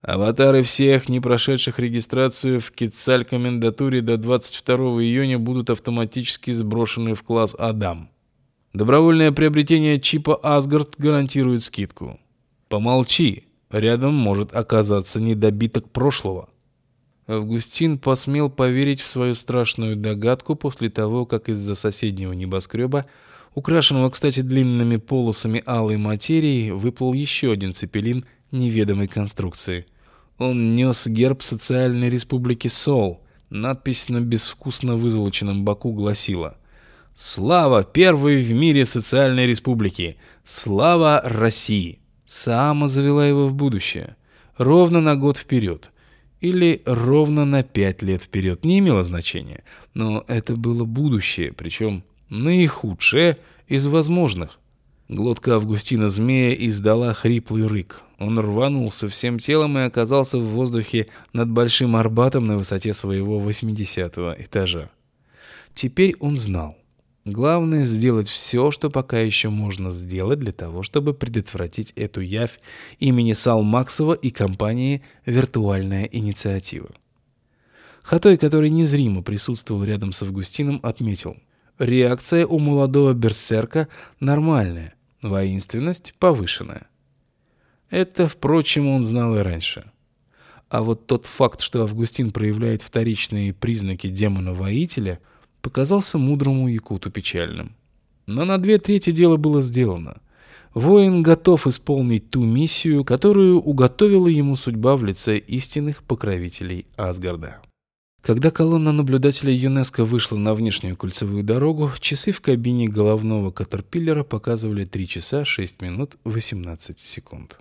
Аватары всех, не прошедших регистрацию в Кицаль-комендатуре до 22 июня будут автоматически сброшены в класс Адам. Добровольное приобретение чипа Асгард гарантирует скидку. Помолчи, рядом может оказаться недобиток прошлого. Августин посмел поверить в свою страшную догадку после того, как из-за соседнего небоскреба, украшенного, кстати, длинными полосами алой материи, выплыл еще один цепелин неведомой конструкции. Он нес герб социальной республики Сол. Надпись на безвкусно вызолоченном боку гласила «Слава первой в мире социальной республики! Слава России!» Саама завела его в будущее. Ровно на год вперед или ровно на пять лет вперед, не имело значения. Но это было будущее, причем наихудшее из возможных. Глотка Августина Змея издала хриплый рык. Он рванулся всем телом и оказался в воздухе над Большим Арбатом на высоте своего 80-го этажа. Теперь он знал. Главное сделать все, что пока еще можно сделать для того, чтобы предотвратить эту явь имени Сал Максова и компании «Виртуальная инициатива». Хатой, который незримо присутствовал рядом с Августином, отметил. Реакция у молодого берсерка нормальная, воинственность повышенная. Это, впрочем, он знал и раньше. А вот тот факт, что Августин проявляет вторичные признаки демона-воителя – показался мудрому якуту печальным. Но на две трети дела было сделано. Воин готов исполнить ту миссию, которую уготовила ему судьба в лице истинных покровителей Асгарда. Когда колонна наблюдателей ЮНЕСКО вышла на внешнюю кольцевую дорогу, часы в кабине головного катерпиллера показывали 3 часа 6 минут 18 секунд.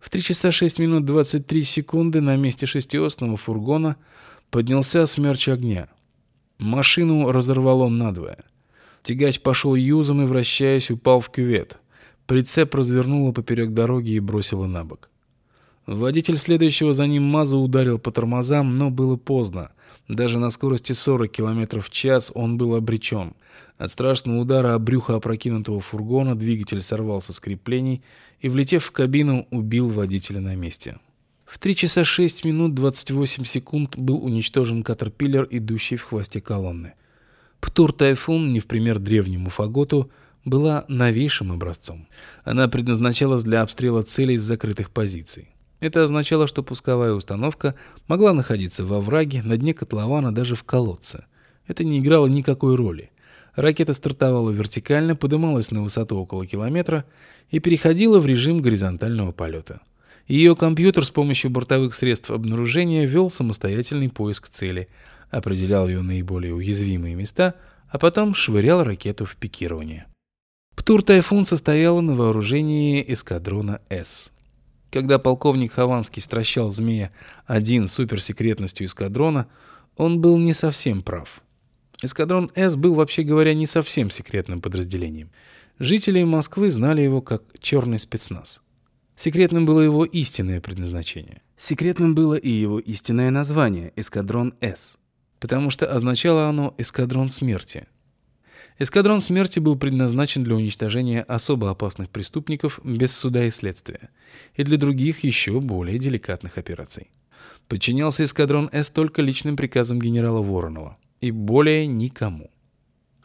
В 3 часа 6 минут 23 секунды на месте шестиосного фургона поднялся смерч огня — Машину разорвало надвое. Тягач пошел юзом и, вращаясь, упал в кювет. Прицеп развернуло поперек дороги и бросило на бок. Водитель следующего за ним Маза ударил по тормозам, но было поздно. Даже на скорости 40 км в час он был обречен. От страшного удара об брюхо опрокинутого фургона двигатель сорвался с креплений и, влетев в кабину, убил водителя на месте. В 3 часа 6 минут 28 секунд был уничтожен Катерпиллер, идущий в хвосте колонны. Птур Тайфун, не в пример древнему Фаготу, была новейшим образцом. Она предназначалась для обстрела целей с закрытых позиций. Это означало, что пусковая установка могла находиться во враге, на дне котлована, даже в колодце. Это не играло никакой роли. Ракета стартовала вертикально, подымалась на высоту около километра и переходила в режим горизонтального полета. Ее компьютер с помощью бортовых средств обнаружения вел самостоятельный поиск цели, определял ее наиболее уязвимые места, а потом швырял ракету в пикирование. Птур «Тайфун» состояла на вооружении эскадрона «С». Когда полковник Хованский стращал «Змея» один суперсекретностью эскадрона, он был не совсем прав. Эскадрон «С» был, вообще говоря, не совсем секретным подразделением. Жители Москвы знали его как «черный спецназ». Секретным было его истинное предназначение. Секретным было и его истинное название «Эскадрон С», потому что означало оно «Эскадрон смерти». Эскадрон смерти был предназначен для уничтожения особо опасных преступников без суда и следствия и для других еще более деликатных операций. Подчинялся эскадрон С только личным приказам генерала Воронова и более никому.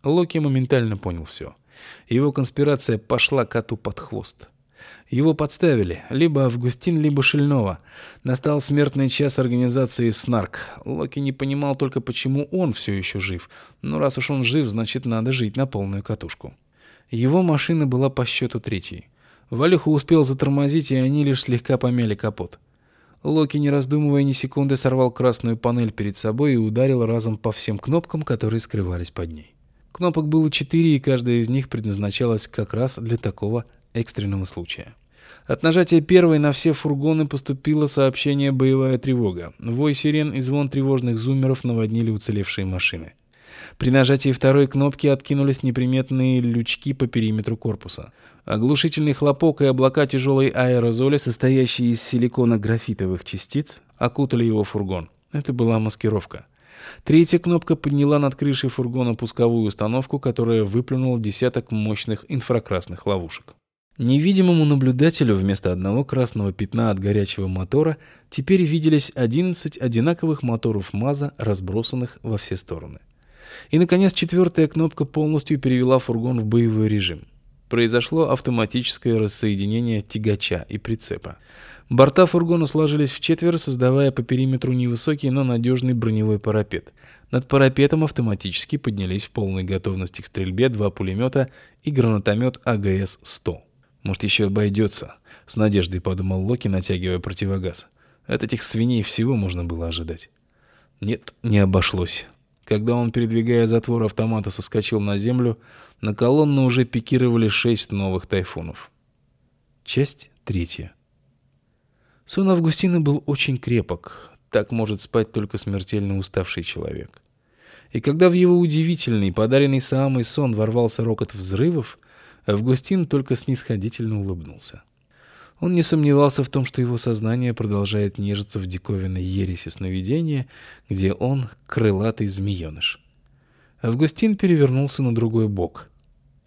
Локи моментально понял все. Его конспирация пошла коту под хвост. Его подставили, либо Августин, либо Шильнова. Настал смертный час организации «Снарк». Локи не понимал только, почему он все еще жив. Но раз уж он жив, значит, надо жить на полную катушку. Его машина была по счету третьей. Валюха успел затормозить, и они лишь слегка помяли капот. Локи, не раздумывая ни секунды, сорвал красную панель перед собой и ударил разом по всем кнопкам, которые скрывались под ней. Кнопок было четыре, и каждая из них предназначалась как раз для такого экстренного случая. От нажатия первой на все фургоны поступило сообщение «Боевая тревога». Вой сирен и звон тревожных зуммеров наводнили уцелевшие машины. При нажатии второй кнопки откинулись неприметные лючки по периметру корпуса. Оглушительный хлопок и облака тяжелой аэрозоля, состоящие из силикона-графитовых частиц, окутали его фургон. Это была маскировка. Третья кнопка подняла над крышей фургона пусковую установку, которая выплюнула десяток мощных инфракрасных ловушек. Невидимому наблюдателю вместо одного красного пятна от горячего мотора теперь виделись 11 одинаковых моторов МАЗа, разбросанных во все стороны. И, наконец, четвертая кнопка полностью перевела фургон в боевой режим. Произошло автоматическое рассоединение тягача и прицепа. Борта фургона сложились в четверо, создавая по периметру невысокий, но надежный броневой парапет. Над парапетом автоматически поднялись в полной готовности к стрельбе два пулемета и гранатомет АГС-100. Может, еще обойдется, с надеждой подумал Локи, натягивая противогаз. От этих свиней всего можно было ожидать. Нет, не обошлось. Когда он, передвигая затвор автомата, соскочил на землю, на колонну уже пикировали шесть новых тайфунов. Часть третья. Сон Августина был очень крепок. Так может спать только смертельно уставший человек. И когда в его удивительный, подаренный самый сон ворвался рокот взрывов, Августин только снисходительно улыбнулся. Он не сомневался в том, что его сознание продолжает нежиться в диковинной ереси сновидения, где он крылатый змееныш. Августин перевернулся на другой бок.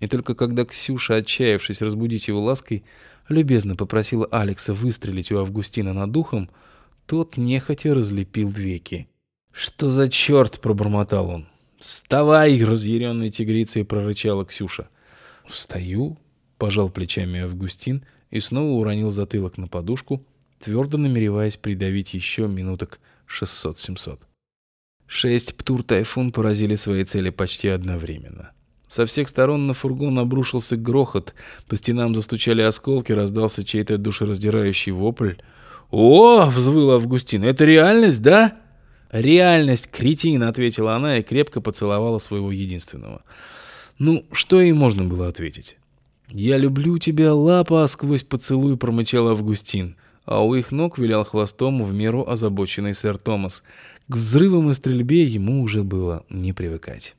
И только когда Ксюша, отчаявшись разбудить его лаской, любезно попросила Алекса выстрелить у Августина над духом, тот нехотя разлепил веки. «Что за черт?» — пробормотал он. «Вставай!» — разъяренной тигрицей прорычала Ксюша. «Встаю», — пожал плечами Августин и снова уронил затылок на подушку, твердо намереваясь придавить еще минуток 600-700. Шесть птур-тайфун поразили свои цели почти одновременно. Со всех сторон на фургон обрушился грохот, по стенам застучали осколки, раздался чей-то душераздирающий вопль. «О!» — взвыл Августин. «Это реальность, да?» «Реальность, кретин!» — ответила она и крепко поцеловала своего единственного. Ну, что ей можно было ответить? «Я люблю тебя, лапа!» — сквозь поцелуй промычал Августин, а у их ног вилял хвостом в меру озабоченный сэр Томас. К взрывам и стрельбе ему уже было не привыкать.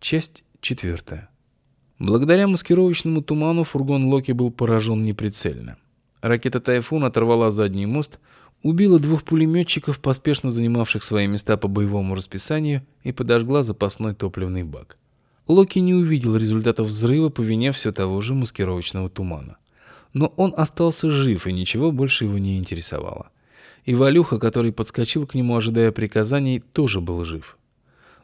Часть четвертая. Благодаря маскировочному туману фургон Локи был поражен неприцельно. Ракета «Тайфун» оторвала задний мост, убила двух пулеметчиков, поспешно занимавших свои места по боевому расписанию, и подожгла запасной топливный бак. Локи не увидел результатов взрыва по вине все того же маскировочного тумана. Но он остался жив, и ничего больше его не интересовало. И Валюха, который подскочил к нему, ожидая приказаний, тоже был жив.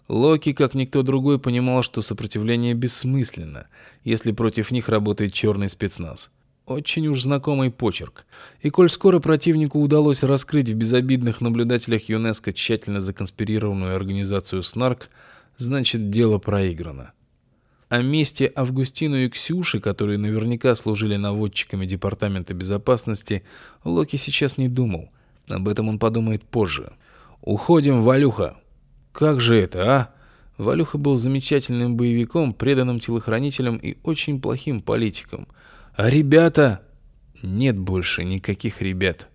Локи, как никто другой, понимал, что сопротивление бессмысленно, если против них работает черный спецназ. Очень уж знакомый почерк. И коль скоро противнику удалось раскрыть в безобидных наблюдателях ЮНЕСКО тщательно законспирированную организацию СНАРК, значит дело проиграно. О месте Августину и Ксюши, которые наверняка служили наводчиками Департамента безопасности, Локи сейчас не думал. Об этом он подумает позже. «Уходим, Валюха!» «Как же это, а?» Валюха был замечательным боевиком, преданным телохранителем и очень плохим политиком. «А ребята?» Нет больше никаких ребят.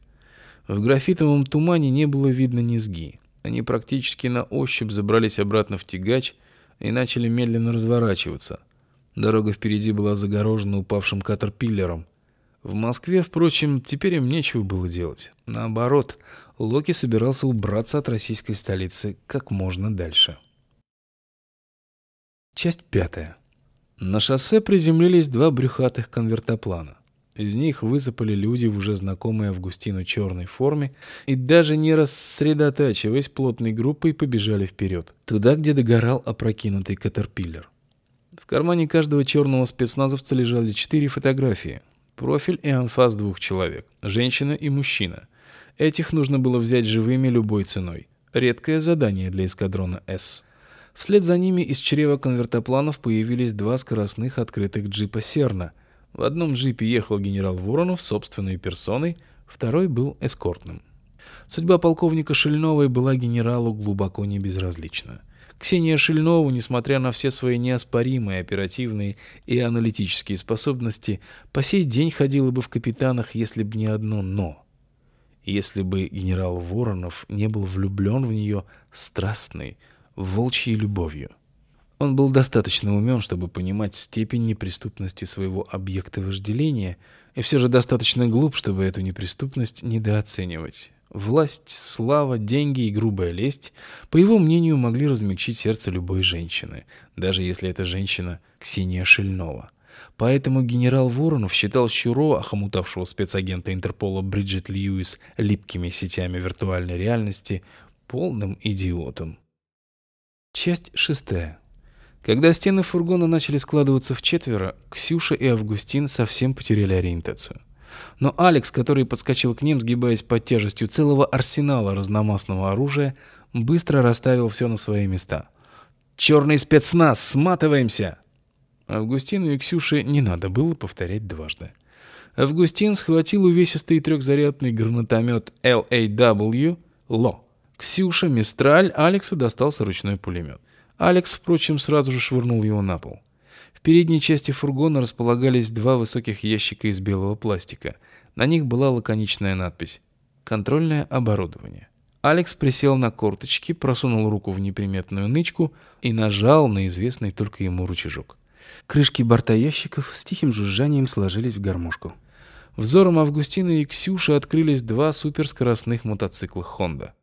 В графитовом тумане не было видно низги. Они практически на ощупь забрались обратно в тягач и начали медленно разворачиваться. Дорога впереди была загорожена упавшим катерпиллером. В Москве, впрочем, теперь им нечего было делать. Наоборот, Локи собирался убраться от российской столицы как можно дальше. Часть пятая. На шоссе приземлились два брюхатых конвертоплана. Из них высыпали люди в уже знакомой Августину черной форме и даже не рассредотачиваясь плотной группой побежали вперед, туда, где догорал опрокинутый катерпиллер. В кармане каждого черного спецназовца лежали четыре фотографии. Профиль и анфас двух человек, женщина и мужчина. Этих нужно было взять живыми любой ценой. Редкое задание для эскадрона «С». Вслед за ними из чрева конвертопланов появились два скоростных открытых джипа «Серна», в одном джипе ехал генерал Воронов собственной персоной, второй был эскортным. Судьба полковника Шильновой была генералу глубоко не безразлична. Ксения Шильнова, несмотря на все свои неоспоримые оперативные и аналитические способности, по сей день ходила бы в капитанах, если бы не одно «но». Если бы генерал Воронов не был влюблен в нее страстной, волчьей любовью. Он был достаточно умен, чтобы понимать степень неприступности своего объекта вожделения, и все же достаточно глуп, чтобы эту неприступность недооценивать. Власть, слава, деньги и грубая лесть, по его мнению, могли размягчить сердце любой женщины, даже если эта женщина Ксения Шильнова. Поэтому генерал Воронов считал Щуро, охомутавшего спецагента Интерпола Бриджит Льюис липкими сетями виртуальной реальности, полным идиотом. Часть шестая. Когда стены фургона начали складываться в четверо, Ксюша и Августин совсем потеряли ориентацию. Но Алекс, который подскочил к ним, сгибаясь под тяжестью целого арсенала разномастного оружия, быстро расставил все на свои места. «Черный спецназ! Сматываемся!» Августину и Ксюше не надо было повторять дважды. Августин схватил увесистый трехзарядный гранатомет LAW «Ло». Ксюша, Мистраль, Алексу достался ручной пулемет. Алекс, впрочем, сразу же швырнул его на пол. В передней части фургона располагались два высоких ящика из белого пластика. На них была лаконичная надпись «Контрольное оборудование». Алекс присел на корточки, просунул руку в неприметную нычку и нажал на известный только ему рычажок. Крышки борта ящиков с тихим жужжанием сложились в гармошку. Взором Августина и Ксюши открылись два суперскоростных мотоцикла «Хонда».